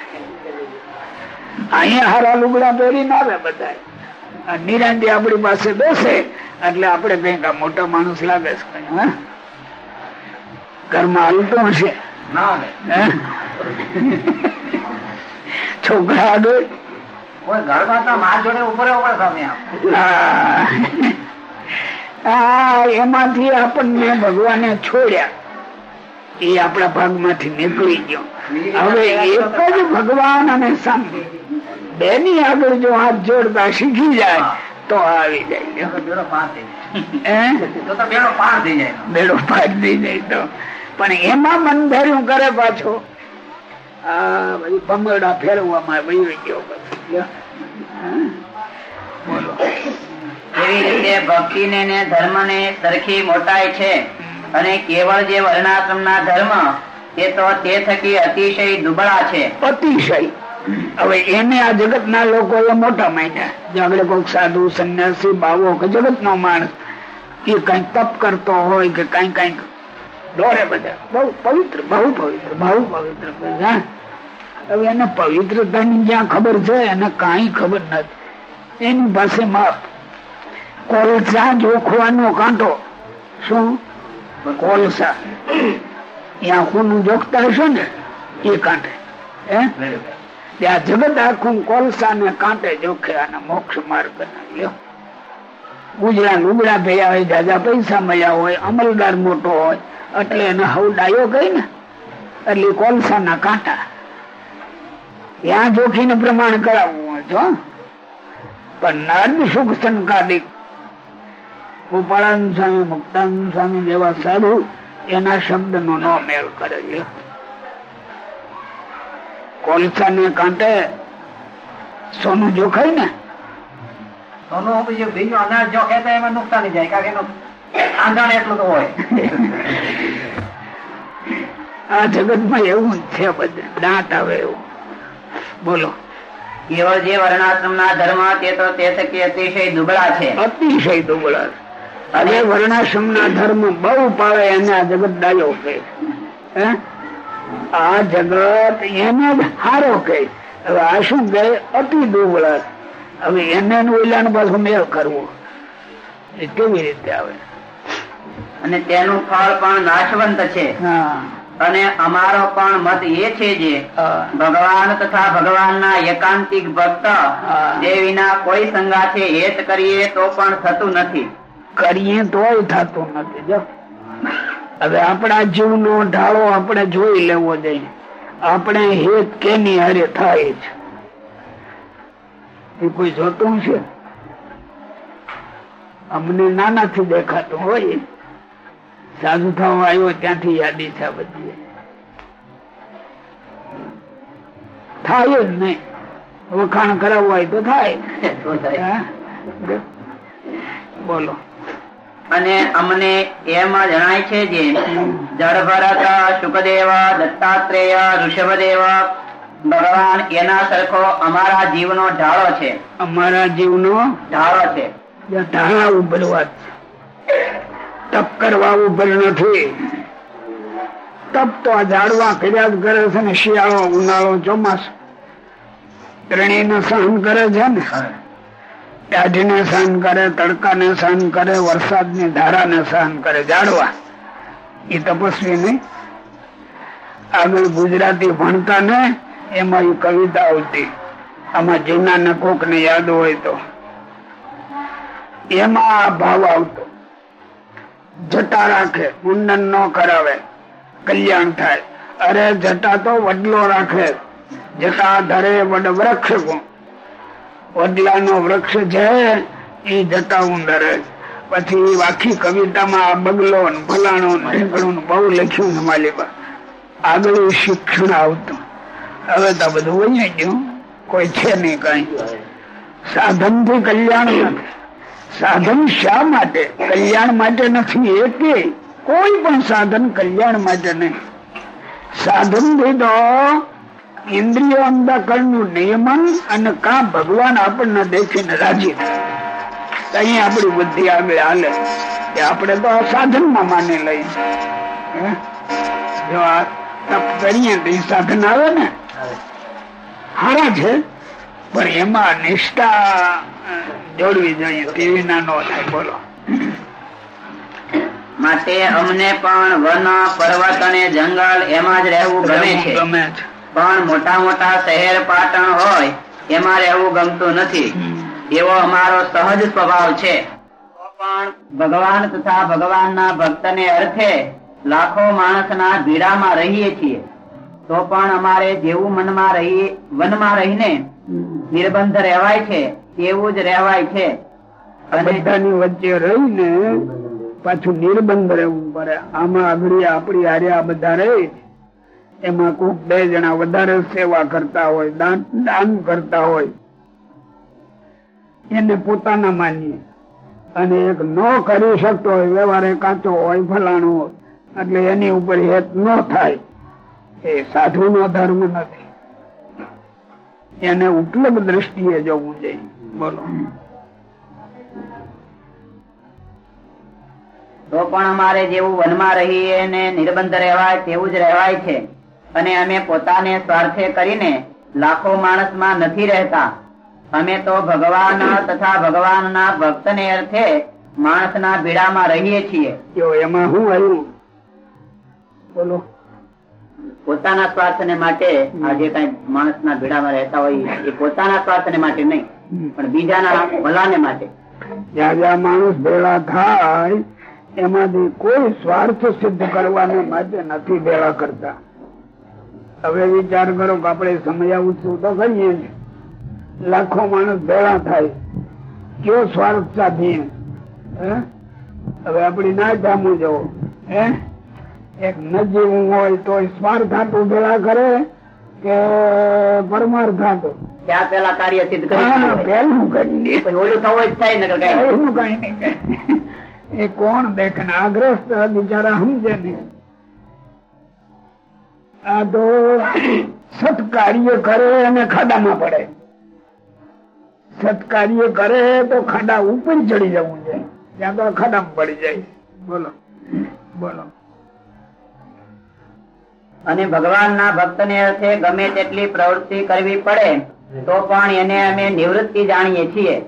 અહીંયા હારા લુગડા પહેરીને આવે બધા નિરાંતી આપણી પાસે બેસે એટલે આપણે કંઈક મોટા માણસ લાગે છે કઈ? ઘરમાં હાલતું હશે? છોકરા આગળ. ઘરમાં તો માં જોડે ઉપર ઉપર સામે આ એમાંથી આપણને ભગવાને છોડ્યા. એ આપણા ભાગમાંથી નીકળી ગયો. હવે એક જ ભગવાન અને સંત બેની આગળ જો હાથ જોડતા શીખી જાય તો આવી જાય. બેડો પાર થઈ જાય. તો પણ એમાં મન ધર્યું કરે પાછો. આ બધી ભમરડા ફેરવવામાં વહી ગયો? બોલો. એવી રીતે ભક્તિ ને ધર્મ ને સરખી મોટાય છે. અને કેવળ જે વર્ણાશ્રમ ના ધર્મ, એ તો તે થકી અતિશય દુબળા છે. અતિશય. હવે એને આ જગત ના લોકો એ મોટા માન્યા કોઈક સાધુ, સંન્યાસી બાવો કે જગત નો માણસ, એ કઈ તપ કરતો હોય કે કઈ કઈ દોરે બધા. બહુ પવિત્ર બહુ પવિત્ર બહુ પવિત્ર હવે એને પવિત્રતાની જ્યાં ખબર છે, એને કઈ ખબર નથી. એની પાસે માપ. કોલસા જોખવાનો કાંટો. શું? કોલસા ત્યાં ખૂનું જોખતા હશો ને, એ કાંટે. હે? ત્યાં જગત આખું કોલસા ને કાંટે જોખે અને મોક્ષ માર્ગ બનાવ્યો ગુજરા લુગડા ભેયા હોય દાદા પૈસા મળ્યા હોય, અમલદાર મોટો હોય, એટલે એને હવ ડાયો કઈ ને, એટલે કોલસા ના કાંટા. ત્યાં જોખીને પ્રમાણ કરાવવું હોય છો પણ નર્દ સુખ સંકાદિક ગોપાળાનંદ સ્વામી મુક્તાનંદ સ્વામી જેવા સાધુ એના શબ્દ નો ન મેળ કરે છે. કોલસા ને કાંટે સોનું જોખાય ને? સોનું બીજું અનાજ જો ખેતા એમાં નુકસાન જાય કારણ એનું આંધણ એટલું તો હોય. આ જગતમાં એવું જ છે બધે દાંત આવે એવું. બોલો. એવા જે વર્ણાશ્રમ ના ધર્મ તે તો તે અતિશય દુબળા છે. અતિશય દુબળા હવે વર્ણાશ્રમ ના ધર્મ બહુ પાવે એને આ જગત ડાયો કે હે? આ જગત એને જ હારો કે હવે આ શું કે અતિ દુબળા હવે એને ઓલાનો પાછો મેળ કરવો. એ કેવી રીતે આવે? અને તેનું ફળ પણ નાશવંત છે. હા. અને અમારો પણ મત એ છે જે ભગવાન તથા ભગવાનના એકાંતિક ભક્ત દેવીના વિના કોઈ સંગાથે હેત કરીએ તો પણ થતું નથી. કરીએ તોય થતું નથી જો. હવે આપણા જીવનો ઢાળો આપણે જોઈ લેવો જોઈએ. આપણે હેત કેની હારે થાય છે? એ કોઈ જોતું છે? અમને નાનાથી દેખાતું હોય. સાધુ થવા આવ્યો ત્યાંથી યાદી છે બધી. થાય જ નહીં. વખાણ કરાવવા હોય તો થાય? બોલો. અને અમને એમાં જણાય છે જે જળભરત સુખદેવ દત્તાત્રેય ઋષભદેવ ભગવાન એના સરખો અમારા જીવનો ઢાળો છે. અમારા જીવનો ઢાળો છે. ઢાળા ઉભરવા તપ કરવા ઉભર નથી. તપ તો આ ઝાડવા કર્યા જ કરે છે ને શિયાળો ઉનાળો ચોમાસ. ત્રણેય સહન કરે છે ને? ટાઢીને સહન કરે, તડકાને સહન કરે, વરસાદની ધારાને સહન કરે. જાડવા એ તપસ્વી નહીં આગળ ગુજરાતી ભણતા ને એમાં કવિતા આવતી. આમાં જૂના ને કોક ને યાદ હોય તો. એમાં આ ભાવ આવતો. જટા રાખે, મુંડન ન કરાવે, કલ્યાણ થાય. અરે જટા તો વડલો રાખે. જટા ધરે વડ વૃક્ષ વડલા નો વૃક્ષ છે, એ જતા ઉંદર પછી આખી કવિતામાં બગલો ને ફલાણો ને બહુ લખ્યું છે માલિકા આગળ શિક્ષણ આવતું. હવે તો બધું વહી ગયું. કોઈ છે નહીં કઈ. સાધનથી કલ્યાણ નથી સાધન શા માટે? કલ્યાણ માટે નથી. એ કોઈ પણ સાધન કલ્યાણ માટે નહીં. સાધનથી તો ઇન્દ્રિયો અંધાકરણનું નિયમન અને કા ભગવાન આપણને દેખીને રાજી અહીં આપણી બુદ્ધિ આગળ હાલે. કે આપણે તો આ સાધનમાં માની લઈએ. જો આ તપ કરીએ તો એ સાધન આવે ને? હારા છે. પણ એમાં નિષ્ઠા જોડવી જોઈએ. તેવી ના નો થાય બોલો. માટે અમને પણ વન પર્વત અને જંગલ એમાં જ રહેવું ગમે છે. ગમે છે પણ મોટા મોટા શહેર પાટણ હોય એમાં રહેવું ગમતું નથી. એવો અમારો સહજ સ્વભાવ છે. તો પણ ભગવાન તથા ભગવાનના ભક્તને અર્થે લાખો માણસના ભીડામાં રહીએ છીએ. તો પણ અમારે જેવું મનમાં રહી વનમાં રહીને નિર્બંધ રહેવાય છે તેવું જ રહેવાય છે. બધાની વચ્ચે રહીને પાછું નિર્બંધ રહેવું પડે. આમાં આગળ આપણી હારે આ બધા રહે. એમાં કોક બે જણા વધારે સેવા કરતા હોય, દાન દાન કરતા હોય. એને પોતાના માનીએ. અને એક ન કરી શકતો હોય, વ્યવહારે કાચો હોય, ફલાણો હોય, એટલે એની ઉપર હેત ન થાય. એ સાધુ નો ધર્મ નથી. એને ઉપલબ્ધ દ્રષ્ટિએ જવું જોઈએ. બોલો. તો પણ અમારે જેવું વનમાં રહીએ ને નિર્બંધ રહેવાય, તેવું જ રહેવાય છે. અને અમે પોતાને સ્વાર્થે કરીને લાખો માણસમાં નથી રહેતા. અમે તો ભગવાન તથા ભગવાનના ભક્તને અર્થે માણસના બીડામાં રહીએ છીએ. એમાં શું આવ્યું? બોલો. પોતાના સ્વાર્થને માટે આજે કઈ માણસના ભીડામાં રહેતા હોય એ પોતાના સ્વાર્થને માટે નહીં પણ બીજાના ભલાને માટે. જ્યાં જ્યાં માણસ ભેળા થાય એમાંથી કોઈ સ્વાર્થ સિદ્ધ કરવાને માટે નથી ભેળા કરતા. હવે વિચાર કરો કે આપણે સમય છું તો છીએ. લાખો માણસ ભેળા થાય. કયો સ્વાર્થ સાધીએ? હે? હવે આપડી ના જામું જવો હે? એક નજીવું હોય તો સ્વાર્થ હાટું ભેળા કરે કે પરમાર્થ હાટું પેલા કાર્ય સિદ્ધ. પહેલું કરી ઓલું થવું જ થાય ને કઈ. એનું કાંઈ નહીં એ કોણ દેખ ને? આ બિચારા સમજે નહીં આ તો સત્કાર્ય કરે અને ખાડામાં પડે. સત્કાર્ય કરે તો ખાડા ઉપર ચડી જવું છે. ત્યાં તો ખાડામાં પડી જાય. બોલો. બોલો. અને ભગવાન ના ભક્ત ને અર્થે ગમે તેટલી પ્રવૃત્તિ કરવી પડે, તો પણ એને અમે નિવૃત્તિ જાણીએ છીએ.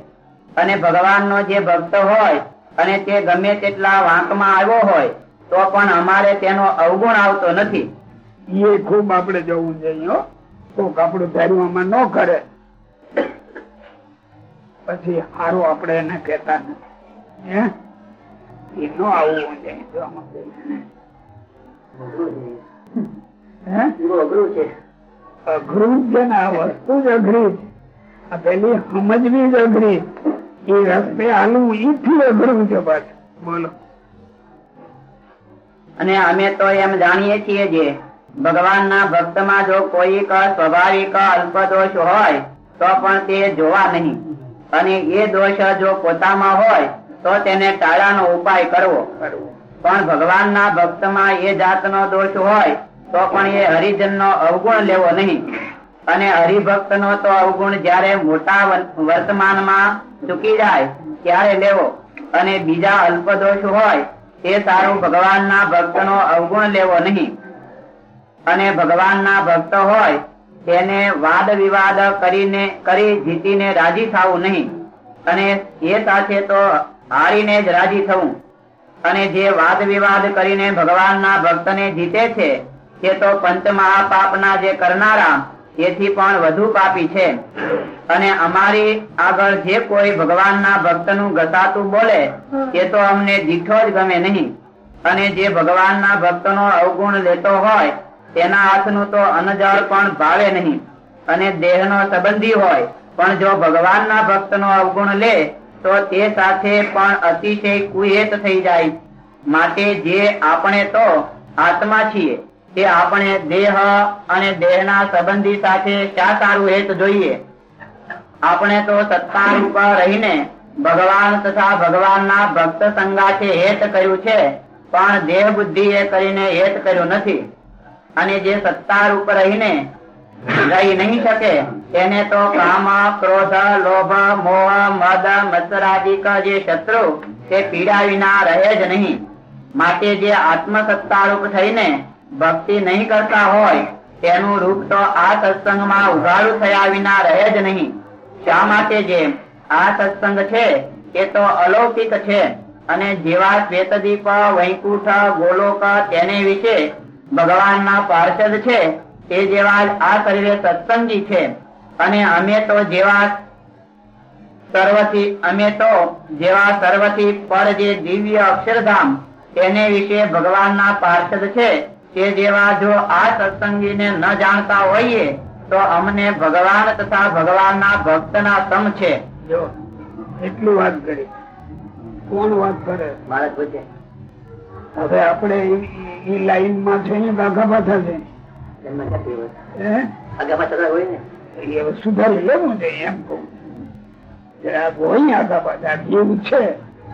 અને ભગવાનનો જે ભક્ત હોય, અને તે ગમે તેટલા વાંકમાં આવ્યો હોય, તો પણ અમારે તેનો અવગુણ આવતો નથી. એ ખૂબ આપણે જવું જોઈએ. કોક આપણું ધર્મમાં ન કરે. પછી સારું આપણે એને કેતા નથી અઘરું છે ને, આ વસ્તુ જ અઘરી છે. પેલી સમજવી જ અઘરી એ અઘરું છે પાછું. બોલો. અને અમે તો એમ જાણીએ છીએ જે ભગવાનના ભક્તમાં જો કોઈક સ્વાભાવિક અલ્પદોષ હોય, તો પણ તે જોવા નહીં. અને એ દોષ જો પોતામાં હોય, તો તેને ટાળાનો ઉપાય કરવો. પણ ભગવાનના ભક્તમાં એ જાતનો દોષ હોય, તો પણ એ હરિજનનો અવગુણ લેવો નહીં. અને હરિભક્તનો તો અવગુણ જ્યારે મોટા વર્તમાનમાં ચૂકી જાય, ત્યારે લેવો. અને બીજા અલ્પદોષ હોય, તે સારું ભગવાનના ભક્તનો અવગુણ લેવો નહીં. અને ભગવાનના ભક્ત હોય, તેને વાદ વિવાદ કરીને, કરી જીતીને રાજી થવું નહીં. અને એ સાથે તો હારીને જ રાજી થવું. અને જે વાદ વિવાદ કરીને ભગવાનના ભક્તને જીતે છે તે તો પંચ મહાપાપના જે કરનારા, એથી પણ વધુ પાપી છે. અને અમારી આગળ જે કોઈ ભગવાનના ભક્તનું ગતાતું બોલે, એ તો અમને દીઠો જ ગમે નહીં. અને જે ભગવાનના ભક્તનો અવગુણ લેતો હોય તેના હાથનું તો અનજળ પણ ભાવે નહીં. અને દેહનો સંબંધી હોય, પણ જો ભગવાનના ભક્તનો અવગુણ લે, તો તે સાથે પણ અતિશય કુહેત થઈ જાય. માટે જે આપણે તો આત્મા છીએ, તે આપણે દેહ અને દેહના સંબંધી સાથે શા સારું હેત જોઈએ? આપણે તો સત્તા રૂપ રહીને ભગવાન તથા ભગવાનના ભક્ત સંગાથે હેત કર્યું છે, પણ દેહ બુદ્ધિ એ કરીને હેત કર્યું નથી. અને જે સત્તાર રૂપ રહીને રહી નહીં શકે, તેને તો કામ, ક્રોધ, લોભ, મોહ, મદ મત્સરાદિક જે શત્રુ, તે પીડા વિના રહે જ નહીં. માટે જે આત્મસત્તા રૂપ થઈને ભક્તિ નહીં કરતા હોય, તેનું રૂપ તો આ સત્સંગમાં ઉઘાડું થયા વિના રહે જ નહીં. શા માટે જે આ સત્સંગ છે, એ તો અલૌકિક છે, અને જેવા શ્વેતદીપ, વૈકુંઠ, ગોલોક, તેને વિશે ભગવાનના પાર્ષદ છે એ જેવા આ શરીરે સત્સંગી છે. અને અમે તો જેવા સર્વથી અમે તો જેવા સર્વથી પર જે દિવ્ય અક્ષરધામ તેને વિશે ભગવાનના પાર્ષદ છે. તે જેવા જો આ સત્સંગીને ન જાણતા હોઈએ તો અમને ભગવાન તથા ભગવાનના ભક્તના સમ છે. જો એટલું વાત કરી. કોણ વાત કરે? મહારાજ પૂછે હવે આપણે એ લાઈનમાં છે ને આગા પાછા છે સુધારી લેવું જોઈએ એમ કહું. હોય આગા પાછા જીવ છે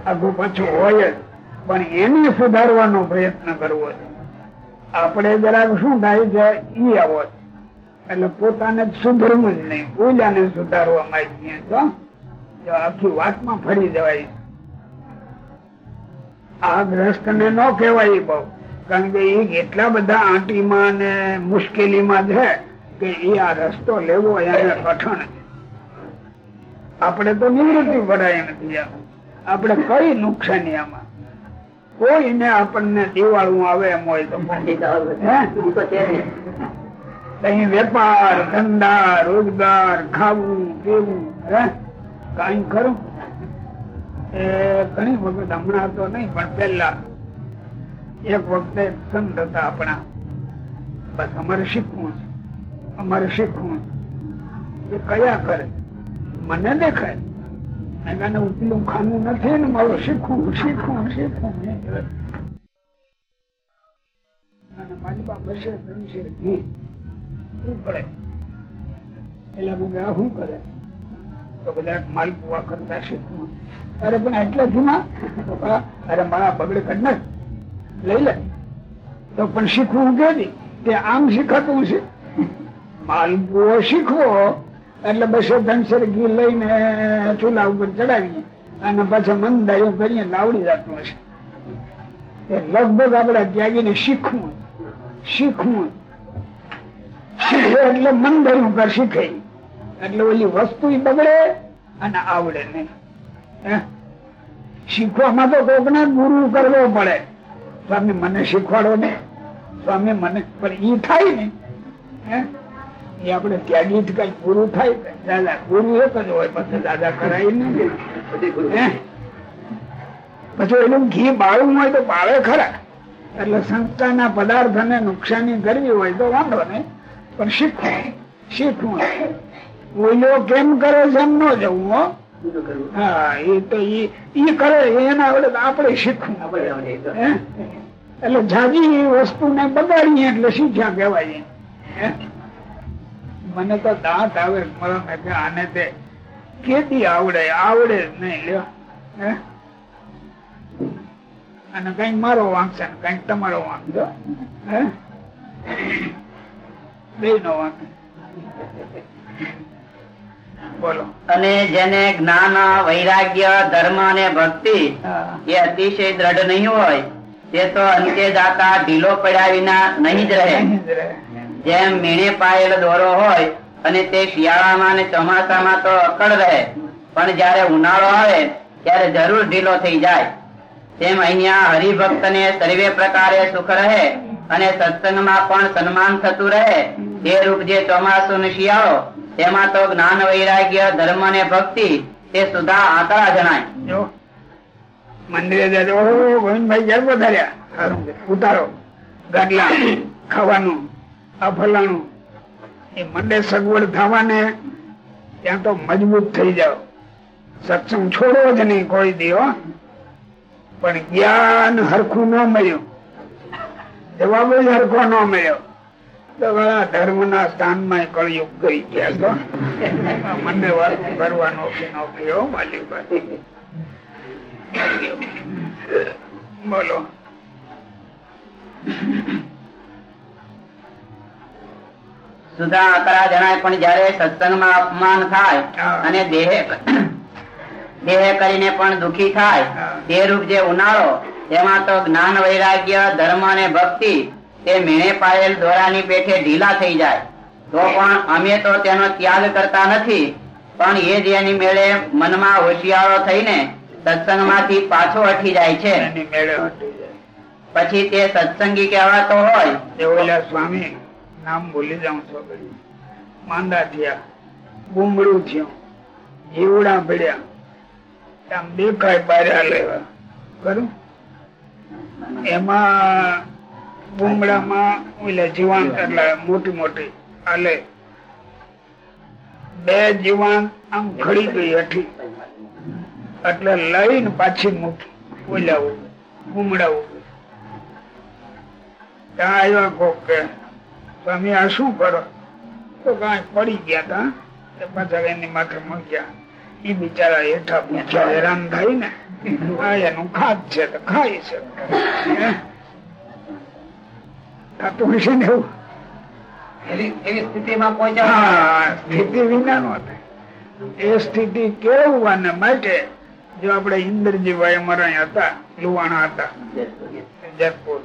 આગુ પાછું હોય જ. પણ એને સુધારવાનો પ્રયત્ન કરવો છે. આપણે જરાક શું થાય છે ઈ આવો એટલે પોતાને સુધરવું જ નહીં. પૂજાને સુધારવા માંગીએ તો આખી વાતમાં ફરી જવાય. આ ગ્રસ્ત ને ન કહેવાય બહુ. કારણ કે એ એટલા બધા આંટીમાં ને મુશ્કેલીમાં છે કે એ આ રસ્તો લેવો એને કઠણ છે. આપણે તો નિવૃત્તિ ભરાય નથી આપણે કઈ નુકસાની આમાં? કોઈને આપણને દિવાળું આવે એમ હોય તો ને. અહીં વેપાર ધંધા રોજગાર ખાવું પીવું હે? કઈ ખરું? એ ઘણી વખત હમણાં તો નહીં પણ પેલા એક વખતે સંત હતા આપણા. બસ અમારે શીખવું છે. અમારે શીખવું એ કયા કરે? મને દેખાય. કહ્યું, ઉપલું ખાનું નથી ને મારું શીખવું શીખવું શીખવું. મારી પાસે શું કરે? એટલે આ શું કરે? તો બધા માલપુવા કરતા શીખવું. અરે પણ એટલે અરે મારા બગડે નાખ. લઈ લે. તો પણ શીખવું કે આમ શીખાતું છે માલપુઓ શીખવો. એટલે બસો ધનસર ઘી લઈને ચૂલા ઉપર ચડાવીએ. અને પાછા મંદાયો કરીએ, લાવડી જતું હશે. એ લગભગ આપણે ત્યાગીને શીખવું. શીખવું. શીખે એટલે મન ધર્યું કર શીખે. એટલે ઓલી વસ્તુ બગડે અને આવડે નહીં? શીખવામાં તો કોકને ગુરુ કરવો પડે. સ્વામી મને શીખવાડો ને. સ્વામી મને પણ ઈ થાય ને. હે? એ આપણે ત્યાગી જ કઈ પૂરું થાય ને. દાદા ગુરુ એક જ હોય પછી દાદા કરાય નહીં. પછી એનું ઘી બાળવું હોય તો બાળે ખરા. એટલે સંસ્થાના પદાર્થને નુકસાની કરવી હોય તો વાંધો નહીં. પણ શીખવું. શીખવું. ઓઈલો કેમ કરે છે એમ ન જવું હો એ તો ઈ કરે એના આવડે આપણે શીખવું? એટલે જાજી વસ્તુ ને બગાડીએ એટલે શીખ્યા કહેવાય મને તો દાંત આવે આને તે કેદી આવડે? આવડે જ નહીં લ્યો? અને કંઈક મારો વાંક છે કંઈક તમારો વાંક છે હે? બે નો વાંક. બોલો. અને જેને જ્ઞાન વૈરાગ્ય ધર્મ અને ભક્તિ એ અતિશય દ્રઢ નહીં હોય તે તો અંતે જાતા ઢીલો પડ્યા વિના નહીં જ રહે. અહીં જ રહે. જેમ મીણે પાયેલો દોરો હોય અને તે શિયાળામાં અને ચોમાસામાં તો અકડ રહે પણ જયારે ઉનાળો આવે ત્યારે જરૂર ઢીલો થઈ જાય. તેમ અહિયાં હરિભક્ત ને સર્વે પ્રકારે સુખ રહે. અને સત્સંગમાં પણ સન્માન થતું રહે. તે રૂપ જે ચોમાસું ને શિયાળો તેમાં તો જ્ઞાન વૈરાગ્ય ધર્મ ને ભક્તિ તે સુધા આંકડા જણાય. મંદિરે જજો ગોવિંદભાઈ ક્યારે પધાર્યા ઉતારો. ગાડલા ખાવાનું આ ફલાણું. એ મંડે સગવડ થવાને ત્યાં તો મજબૂત થઈ જાવ સત્સંગ છોડવો જ નહીં કોઈ દીવો પણ જ્ઞાન હરખું ન મળ્યું. જવાબ જ હરખો ન મળ્યો. તો ઘણા ધર્મ ના સ્થાનમાં કળયુગ ગઈ ગયા તો મને વાત કરવાનો કે ન કયો માલિકભાઈ બોલો. સુધા જણાય પણ જયારે સત્સંગમાં અપમાન થાય અને દેહ દેહ કરીને પણ દુખી થાય. તે રૂપ જે ઉનાળો તેમાં તો જ્ઞાન વૈરાગ્ય ધર્મ અને ભક્તિ તે મીણે પાયેલ દોરાની પેઠે ઢીલા થઈ જાય. તો પણ અમે તો તેનો ત્યાગ કરતા નથી પણ એ જેની મેળે મનમાં હોશિયારો થઈને સત્સંગમાંથી પાછો હટી જાય છે. પછી તે સત્સંગી કહેવાતો હોય. તે ઓલા સ્વામી નામ ભૂલી જાઉં છો માંદા થયા ગુમડું થયું જીવડા પડ્યા આમ દેખાય બાર્યા લેવા ખરું? એમાં ગુમડામાં ઓલા જીવાણ એટલે મોટી મોટી આલે બે જીવાન આમ ઘડી ગઈ હતી એટલે લઈને પાછી મૂકી ઓલા ઉપર ત્યાં આવ્યા કોક કે સ્વામી આ શું કરો? તો કઈ પડી ગયા તા. તે પાછા એની માથે મૂક્યા. એ બિચારા હેઠા પૂછ્યા હેરાન થાય ને એનું ખાદ છે તો ખાઈ છે થતું હશે ને એવું. એવી સ્થિતિમાં સ્થિતિ વિના નો એ સ્થિતિ કેળવવાને માટે જો આપણે ઇન્દ્રજીભાઈ અમારા અહીંયા હતા લુવાણા હતા જયપુર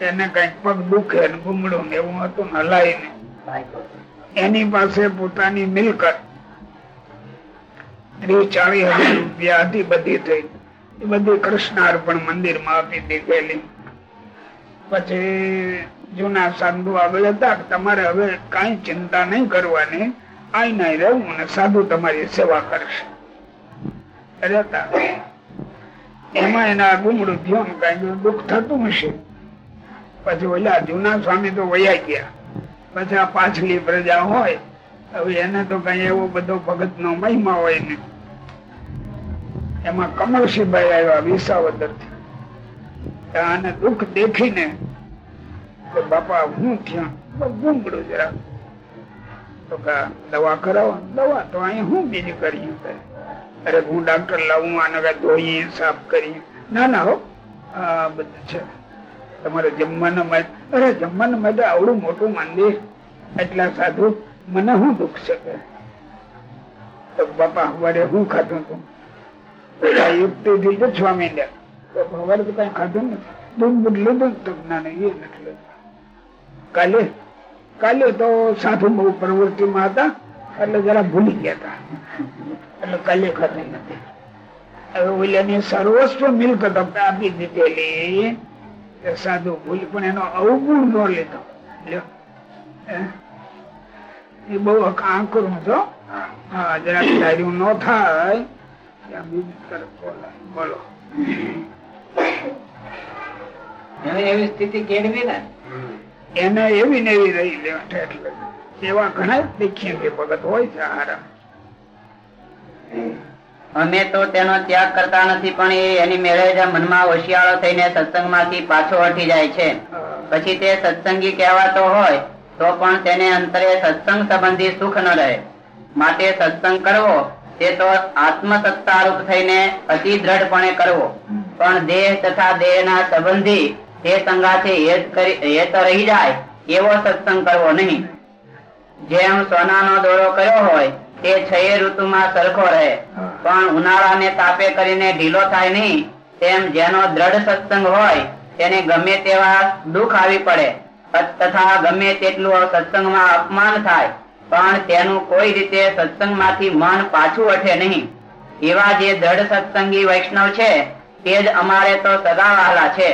એને કંઈક પગ દુખે ને ગુમડું ને એવું હતું ને હલાય ને એની પાસે પોતાની મિલકત. ત્રીસ ચાલીસ હજાર રૂપિયા હતી બધી થઈ. એ બધી કૃષ્ણ અર્પણ મંદિરમાં આપી દીધેલી. પછી જૂના સાધુ આગળ હતા તમારે હવે કઈ ચિંતા નહીં કરવાની. આઈ નહીં રહેવું અને સાધુ તમારી સેવા કરશે. રહેતા. એમાં એના ગુમડું થયું કઈ દુઃખ થતું હશે. પછી ઓલા જૂના સ્વામી તો વયા ગયા. પછી આ પાછલી પ્રજા હોય એને તો કઈ એવો બધો ભગત નો મહિમા હોય ને. એમાં કમળસિંહભાઈ આવ્યા વિસાવદરથી આને દુઃખ દેખીને બાપા, હું થયા જરા. તો દવા કરાવો દવા, તો અહીં હું બીજી કરી અરે હું ડાક્ટર લાવું, આને ધોઈએ, સાફ કરીએ. ના ના, હો. આ બધું છે. તમારે જમવાના અરે જમવાના માટે આવડું મોટું મંદિર. એટલા સાધુ. મને શું દુઃખ છે તો બાપા સવારે હું ખાધું પેલા યુક્તિ થી જ સ્વામી ને તો તો કઈ ખાધું નથી. દૂધ બૂધ લીધું તો ના ના એ નથી કાલે કાલે તો સાધુ બહુ પ્રવૃત્તિમાં હતા, એટલે જરા ભૂલી ગયા હતા. એટલે કાલે ખાધું નથી. હવે ઓલાની સર્વસ્વ મિલકત આપી દીધેલી. સાધુ ભૂલ, પણ એનો અવગુણ ન લીધો. લ્યો. એ બહુ આંકરું છો હા. જરાક ધાર્યું ન થાય. ત્યાં બીજી તરફ બોલાય. બોલો. એવી સ્થિતિ કેળવી ને? એને એવી ને એવી રહી લેવા એટલે એવા ઘણા દેખીએ કે ભગત હોય છે હારા અમે તો તેનો ત્યાગ કરતા નથી પણ એ એની મેળે જ મનમાં હોશિયાળો થઈને સત્સંગમાંથી પાછો હટી જાય છે. પછી તે સત્સંગી કહેવાતો હોય તો પણ તેને અંતરે સત્સંગ સંબંધી સુખ ન રહે. માટે સત્સંગ કરવો, તે તો આત્મસત્તા રૂપ થઈને અતિ દ્રઢપણે કરવો. પણ દેહ તથા દેહના સંબંધી તે સંગાથે હેત રહી જાય, એવો સત્સંગ કરવો નહીં. જેમ સોનાનો દોરો કર્યો હોય, તે છય ઋતુમાં સરખો રહે. પણ ઉનાળાને તાપે કરીને ઢીલો થાય નહીં, તેમ જેનો દ્રઢ સત્સંગ હોય, તેને ગમે તેવા દુઃખ આવી પડે. તથા ગમે તેટલું સત્સંગમાં અપમાન થાય, પણ તેનું કોઈ રીતે સત્સંગમાંથી મન પાછું વઠે નહીં. એવા જે દ્રઢ સત્સંગી વૈષ્ણવ છે, તે જ અમારે તો સદા વહાલા છે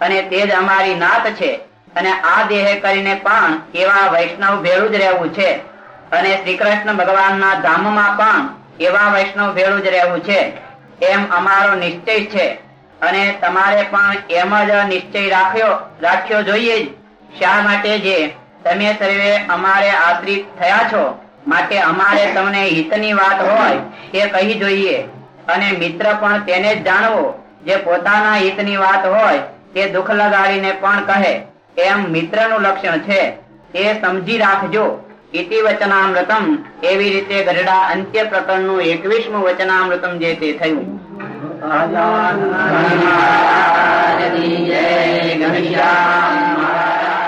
અને તે જ અમારી નાત છે. અને આ દેહ કરીને પણ એવા વૈષ્ણવ ભેળું જ રહેવું છે. અને શ્રી કૃષ્ણ ભગવાનના ધામમાં પણ એવા વૈષ્ણવ ભેળું જ રહેવું છે. એમ અમારો નિશ્ચય છે. અને તમારે પણ એમ જ નિશ્ચય રાખ્યો રાખ્યો જોઈએ જ. શા માટે જે? તમે સર્વે અમારે આશ્રિત થયા છો. માટે અમારે તમને હિતની વાત હોય તે કહી જોઈએ. અને મિત્ર પણ તેને જ જાણવો. જે પોતાના હિતની વાત હોય તે દુઃખ લગાડીને પણ કહે. એમ મિત્રનું લક્ષણ છે. તે સમજી રાખજો. ઇતિ વચનામૃતમ એવી રીતે ગઢડા અંત્ય પ્રકરણનું એકવીસમું વચનામૃતમ જે તે થયું. મહારાજ